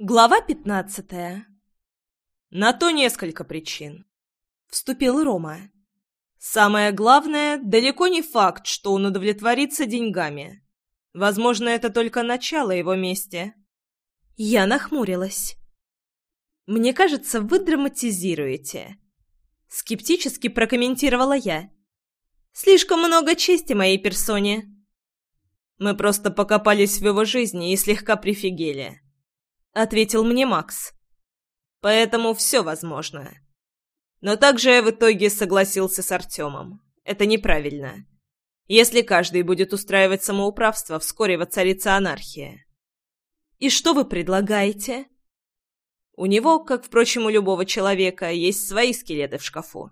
Глава пятнадцатая. На то несколько причин. Вступил Рома. Самое главное, далеко не факт, что он удовлетворится деньгами. Возможно, это только начало его мести. Я нахмурилась. «Мне кажется, вы драматизируете». Скептически прокомментировала я. «Слишком много чести моей персоне». Мы просто покопались в его жизни и слегка прифигели. Ответил мне Макс. Поэтому все возможно. Но также я в итоге согласился с Артемом. Это неправильно. Если каждый будет устраивать самоуправство, вскоре воцарится анархия. И что вы предлагаете? У него, как, впрочем, у любого человека, есть свои скелеты в шкафу.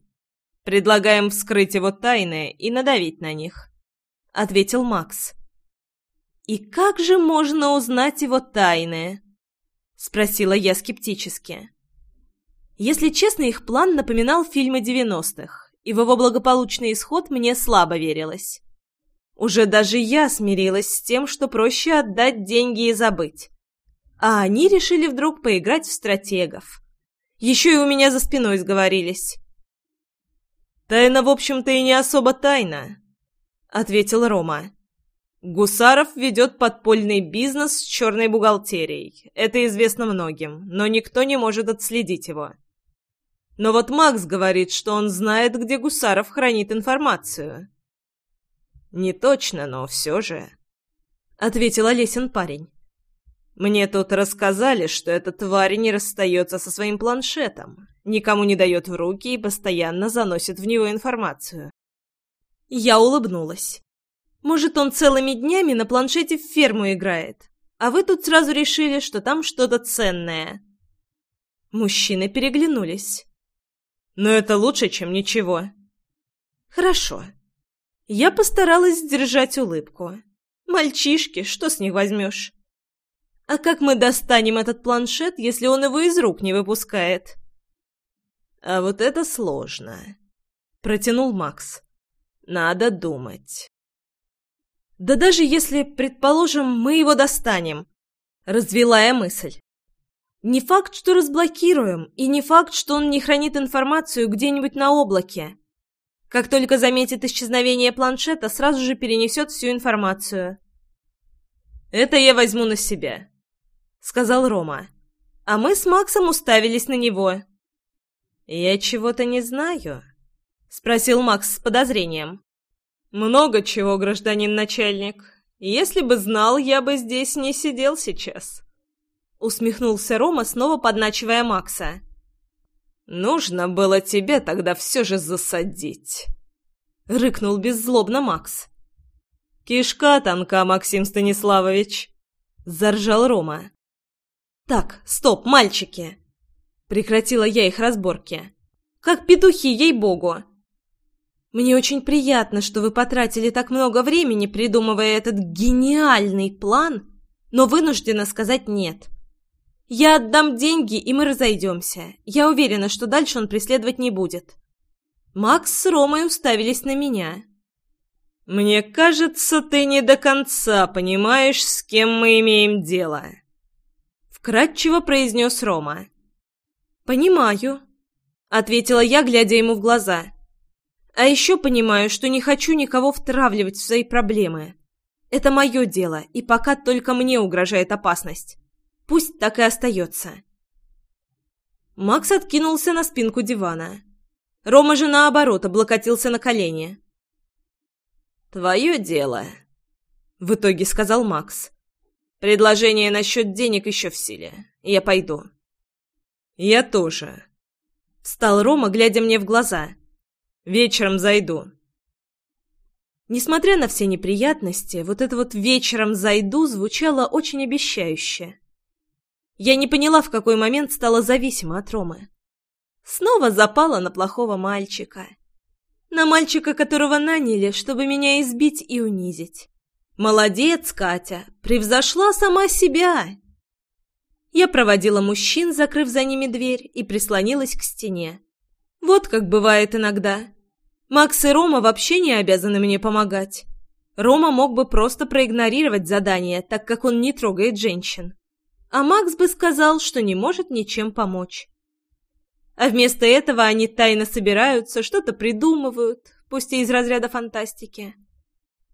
Предлагаем вскрыть его тайны и надавить на них. Ответил Макс. «И как же можно узнать его тайны?» Спросила я скептически. Если честно, их план напоминал фильмы девяностых, и в его благополучный исход мне слабо верилось. Уже даже я смирилась с тем, что проще отдать деньги и забыть. А они решили вдруг поиграть в стратегов. Еще и у меня за спиной сговорились. «Тайна, в общем-то, и не особо тайна», — ответил Рома. «Гусаров ведет подпольный бизнес с черной бухгалтерией. Это известно многим, но никто не может отследить его. Но вот Макс говорит, что он знает, где Гусаров хранит информацию». «Не точно, но все же», — ответил Олесин парень. Мне тут рассказали, что эта тварь не расстается со своим планшетом, никому не дает в руки и постоянно заносит в него информацию. Я улыбнулась. Может, он целыми днями на планшете в ферму играет, а вы тут сразу решили, что там что-то ценное. Мужчины переглянулись. Но это лучше, чем ничего. Хорошо. Я постаралась сдержать улыбку. Мальчишки, что с них возьмешь? А как мы достанем этот планшет, если он его из рук не выпускает? А вот это сложно, протянул Макс. Надо думать. Да даже если, предположим, мы его достанем, развела я мысль. Не факт, что разблокируем, и не факт, что он не хранит информацию где-нибудь на облаке. Как только заметит исчезновение планшета, сразу же перенесет всю информацию. «Это я возьму на себя», сказал Рома. А мы с Максом уставились на него. «Я чего-то не знаю», — спросил Макс с подозрением. «Много чего, гражданин начальник. Если бы знал, я бы здесь не сидел сейчас», — усмехнулся Рома, снова подначивая Макса. «Нужно было тебе тогда все же засадить», — рыкнул беззлобно Макс. «Кишка тонка, Максим Станиславович», — заржал Рома. «Так, стоп, мальчики!» Прекратила я их разборки. «Как петухи, ей-богу!» «Мне очень приятно, что вы потратили так много времени, придумывая этот гениальный план, но вынуждена сказать нет. Я отдам деньги, и мы разойдемся. Я уверена, что дальше он преследовать не будет». Макс с Ромой уставились на меня. «Мне кажется, ты не до конца понимаешь, с кем мы имеем дело», вкратчиво произнес Рома. «Понимаю», — ответила я, глядя ему в глаза. «А еще понимаю, что не хочу никого втравливать в свои проблемы. Это мое дело, и пока только мне угрожает опасность. Пусть так и остается». Макс откинулся на спинку дивана. Рома же, наоборот, облокотился на колени. «Твое дело», — в итоге сказал Макс. Предложение насчет денег еще в силе. Я пойду». «Я тоже». Встал Рома, глядя мне в глаза. «Вечером зайду». Несмотря на все неприятности, вот это вот «вечером зайду» звучало очень обещающе. Я не поняла, в какой момент стала зависима от Ромы. Снова запала на плохого мальчика. На мальчика, которого наняли, чтобы меня избить и унизить. Молодец, Катя, превзошла сама себя. Я проводила мужчин, закрыв за ними дверь, и прислонилась к стене. Вот как бывает иногда. Макс и Рома вообще не обязаны мне помогать. Рома мог бы просто проигнорировать задание, так как он не трогает женщин. а Макс бы сказал, что не может ничем помочь. А вместо этого они тайно собираются, что-то придумывают, пусть и из разряда фантастики,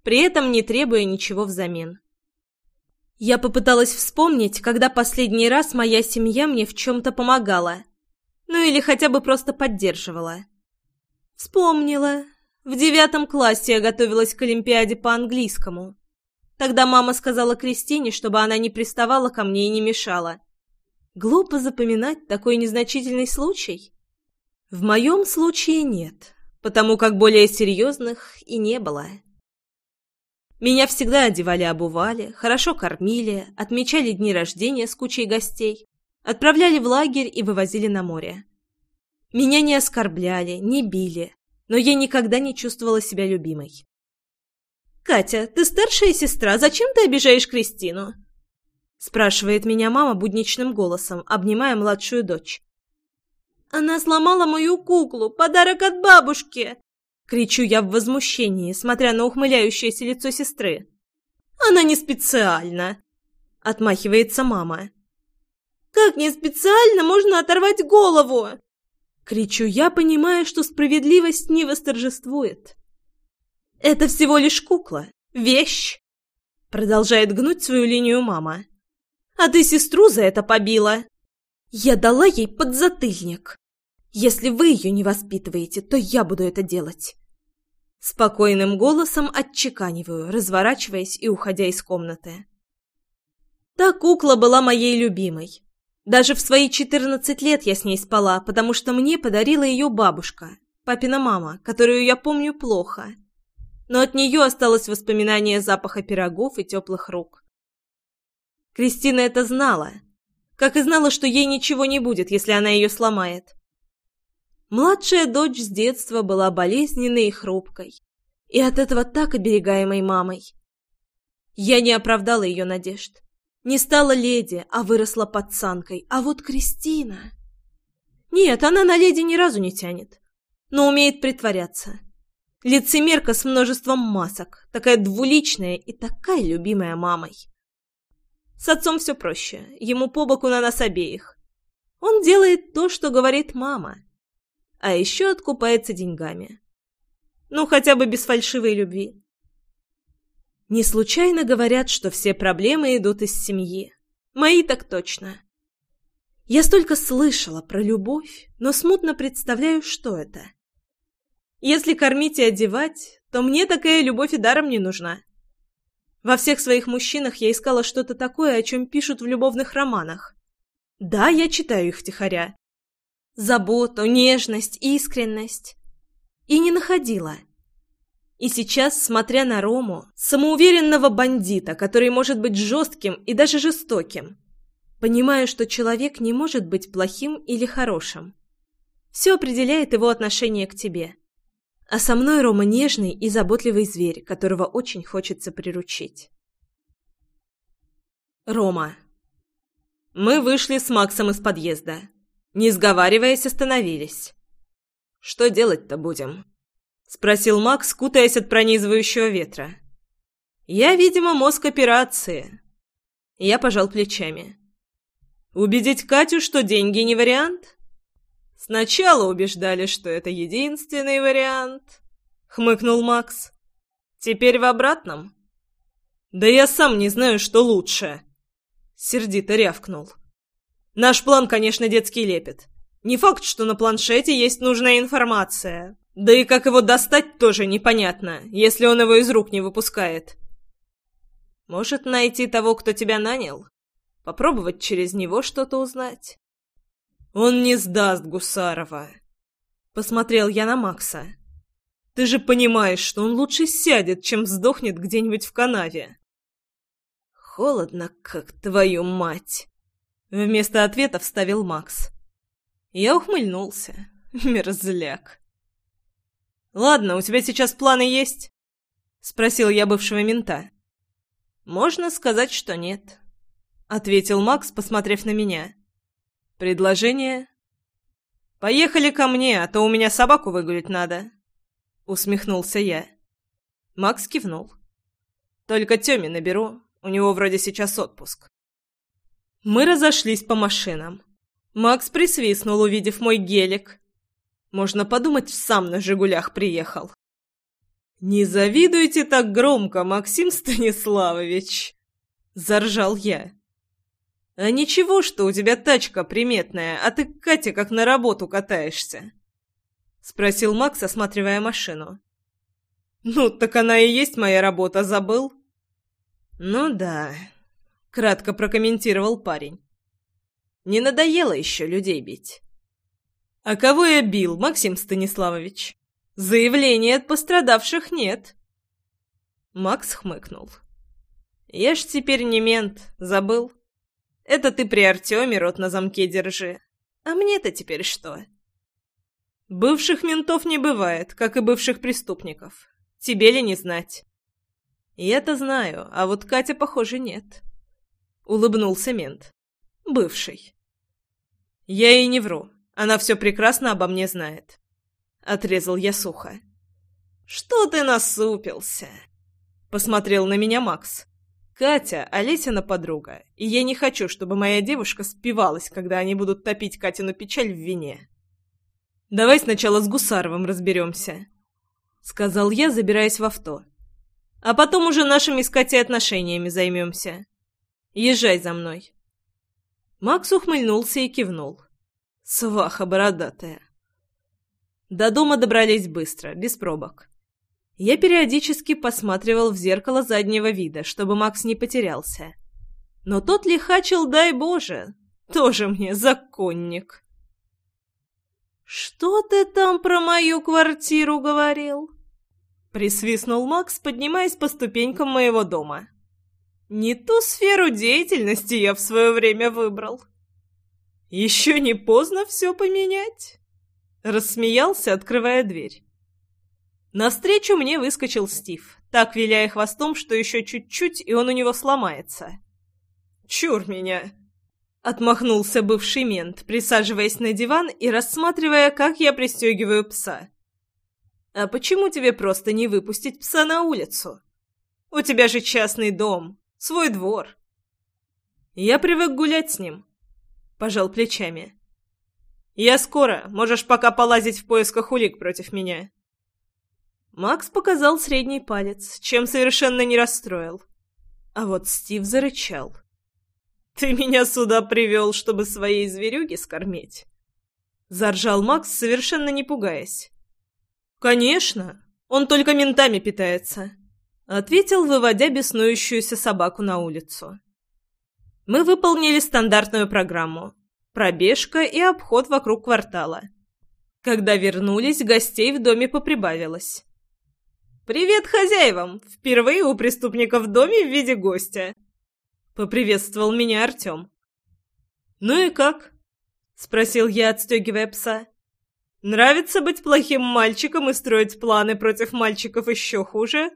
при этом не требуя ничего взамен. Я попыталась вспомнить, когда последний раз моя семья мне в чем-то помогала. Ну или хотя бы просто поддерживала. Вспомнила. В девятом классе я готовилась к Олимпиаде по английскому. Тогда мама сказала Кристине, чтобы она не приставала ко мне и не мешала. Глупо запоминать такой незначительный случай. В моем случае нет, потому как более серьезных и не было. Меня всегда одевали-обували, хорошо кормили, отмечали дни рождения с кучей гостей, отправляли в лагерь и вывозили на море. Меня не оскорбляли, не били, но я никогда не чувствовала себя любимой. «Катя, ты старшая сестра, зачем ты обижаешь Кристину?» спрашивает меня мама будничным голосом, обнимая младшую дочь. «Она сломала мою куклу, подарок от бабушки!» Кричу я в возмущении, смотря на ухмыляющееся лицо сестры. «Она не специально!» Отмахивается мама. «Как не специально можно оторвать голову?» Кричу я, понимая, что справедливость не восторжествует. «Это всего лишь кукла, вещь!» Продолжает гнуть свою линию мама. «А ты сестру за это побила!» Я дала ей подзатыльник. Если вы ее не воспитываете, то я буду это делать. Спокойным голосом отчеканиваю, разворачиваясь и уходя из комнаты. Та кукла была моей любимой. Даже в свои четырнадцать лет я с ней спала, потому что мне подарила ее бабушка, папина мама, которую я помню плохо. Но от нее осталось воспоминание запаха пирогов и теплых рук. Кристина это знала, как и знала, что ей ничего не будет, если она ее сломает. Младшая дочь с детства была болезненной и хрупкой, и от этого так оберегаемой мамой. Я не оправдала ее надежд. Не стала леди, а выросла пацанкой. А вот Кристина... Нет, она на леди ни разу не тянет, но умеет притворяться. Лицемерка с множеством масок, такая двуличная и такая любимая мамой. С отцом все проще, ему по боку на нас обеих. Он делает то, что говорит мама — а еще откупается деньгами. Ну, хотя бы без фальшивой любви. Не случайно говорят, что все проблемы идут из семьи. Мои так точно. Я столько слышала про любовь, но смутно представляю, что это. Если кормить и одевать, то мне такая любовь и даром не нужна. Во всех своих мужчинах я искала что-то такое, о чем пишут в любовных романах. Да, я читаю их тихоря, заботу, нежность, искренность. И не находила. И сейчас, смотря на Рому, самоуверенного бандита, который может быть жестким и даже жестоким, понимаю, что человек не может быть плохим или хорошим. Все определяет его отношение к тебе. А со мной Рома нежный и заботливый зверь, которого очень хочется приручить. Рома. Мы вышли с Максом из подъезда. Не сговариваясь, остановились. «Что делать-то будем?» — спросил Макс, кутаясь от пронизывающего ветра. «Я, видимо, мозг операции». Я пожал плечами. «Убедить Катю, что деньги не вариант?» «Сначала убеждали, что это единственный вариант», — хмыкнул Макс. «Теперь в обратном?» «Да я сам не знаю, что лучше», — сердито рявкнул. Наш план, конечно, детский лепет. Не факт, что на планшете есть нужная информация. Да и как его достать тоже непонятно, если он его из рук не выпускает. Может, найти того, кто тебя нанял? Попробовать через него что-то узнать? Он не сдаст Гусарова. Посмотрел я на Макса. Ты же понимаешь, что он лучше сядет, чем сдохнет где-нибудь в канаве. Холодно, как твою мать. Вместо ответа вставил Макс. Я ухмыльнулся. Мерзляк. «Ладно, у тебя сейчас планы есть?» Спросил я бывшего мента. «Можно сказать, что нет», — ответил Макс, посмотрев на меня. «Предложение?» «Поехали ко мне, а то у меня собаку выгулить надо», — усмехнулся я. Макс кивнул. «Только Тёме наберу, у него вроде сейчас отпуск». Мы разошлись по машинам. Макс присвистнул, увидев мой гелик. Можно подумать, сам на «Жигулях» приехал. «Не завидуйте так громко, Максим Станиславович!» — заржал я. «А ничего, что у тебя тачка приметная, а ты, Катя, как на работу катаешься?» — спросил Макс, осматривая машину. «Ну, так она и есть моя работа, забыл?» «Ну да», — кратко прокомментировал парень. «Не надоело еще людей бить?» «А кого я бил, Максим Станиславович? Заявления от пострадавших нет». Макс хмыкнул. «Я ж теперь не мент, забыл?» Это ты при Артеме рот на замке держи. А мне-то теперь что? Бывших ментов не бывает, как и бывших преступников. Тебе ли не знать? Я-то знаю, а вот Катя, похоже, нет. Улыбнулся мент. Бывший. Я ей не вру. Она все прекрасно обо мне знает. Отрезал я сухо. Что ты насупился? Посмотрел на меня Макс. Катя — Олесина подруга, и я не хочу, чтобы моя девушка спивалась, когда они будут топить Катину печаль в вине. «Давай сначала с Гусаровым разберемся», — сказал я, забираясь в авто. «А потом уже нашими с Катей отношениями займемся. Езжай за мной». Макс ухмыльнулся и кивнул. Сваха бородатая. До дома добрались быстро, без пробок. Я периодически посматривал в зеркало заднего вида, чтобы Макс не потерялся. Но тот лихачил, дай Боже, тоже мне законник. «Что ты там про мою квартиру говорил?» Присвистнул Макс, поднимаясь по ступенькам моего дома. «Не ту сферу деятельности я в свое время выбрал. Еще не поздно все поменять?» Рассмеялся, открывая дверь. Навстречу мне выскочил Стив, так виляя хвостом, что еще чуть-чуть, и он у него сломается. «Чур меня!» — отмахнулся бывший мент, присаживаясь на диван и рассматривая, как я пристегиваю пса. «А почему тебе просто не выпустить пса на улицу? У тебя же частный дом, свой двор». «Я привык гулять с ним», — пожал плечами. «Я скоро, можешь пока полазить в поисках улик против меня». Макс показал средний палец, чем совершенно не расстроил. А вот Стив зарычал. «Ты меня сюда привел, чтобы своей зверюги скормить?» Заржал Макс, совершенно не пугаясь. «Конечно, он только ментами питается», — ответил, выводя беснующуюся собаку на улицу. Мы выполнили стандартную программу. Пробежка и обход вокруг квартала. Когда вернулись, гостей в доме поприбавилось. «Привет хозяевам! Впервые у преступника в доме в виде гостя!» Поприветствовал меня Артем. «Ну и как?» — спросил я, отстегивая пса. «Нравится быть плохим мальчиком и строить планы против мальчиков еще хуже?»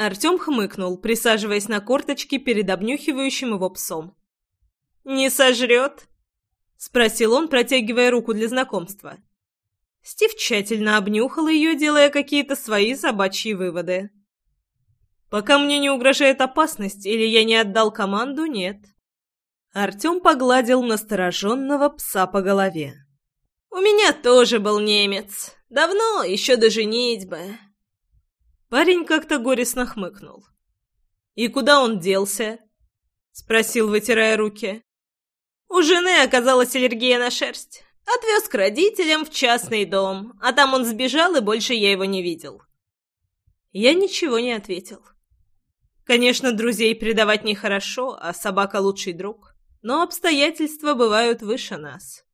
Артем хмыкнул, присаживаясь на корточки перед обнюхивающим его псом. «Не сожрет?» — спросил он, протягивая руку для знакомства. Стив тщательно обнюхал ее, делая какие-то свои собачьи выводы. «Пока мне не угрожает опасность или я не отдал команду, нет». Артем погладил настороженного пса по голове. «У меня тоже был немец. Давно, еще до женитьбы». Парень как-то горестно хмыкнул. «И куда он делся?» — спросил, вытирая руки. «У жены оказалась аллергия на шерсть. Отвез к родителям в частный дом, а там он сбежал, и больше я его не видел. Я ничего не ответил. Конечно, друзей предавать нехорошо, а собака лучший друг. Но обстоятельства бывают выше нас.